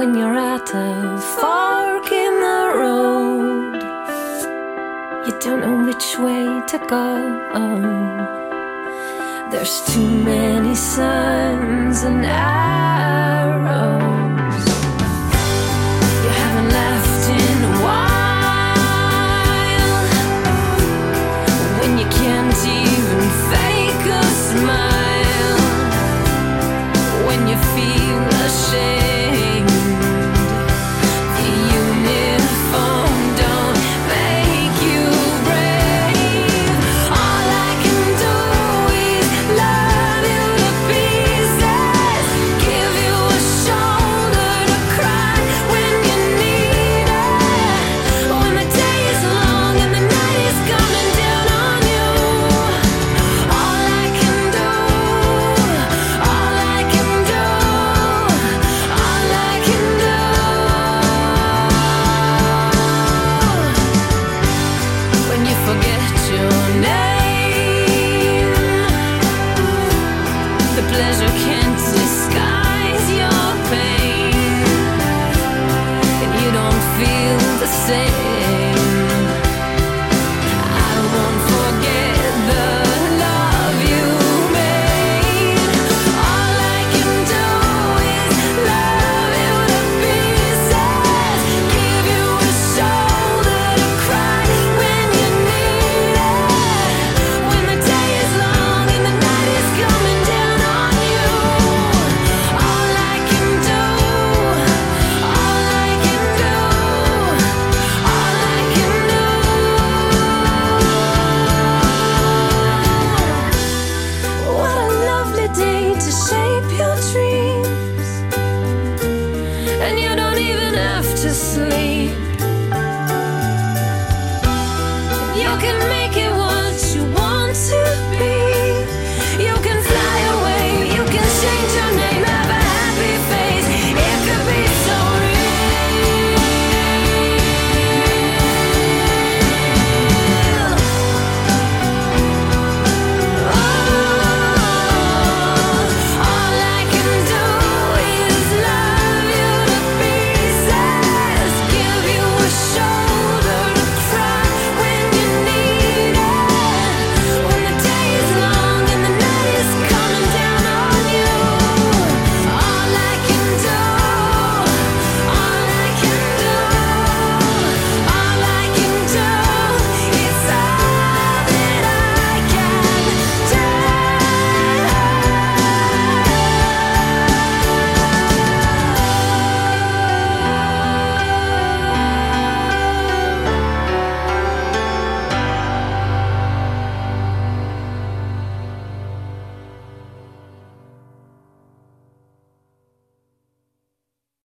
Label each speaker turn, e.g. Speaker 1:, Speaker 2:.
Speaker 1: when you're at a fork in the road. You don't know which way to go. There's too many suns and arrows. to sleep.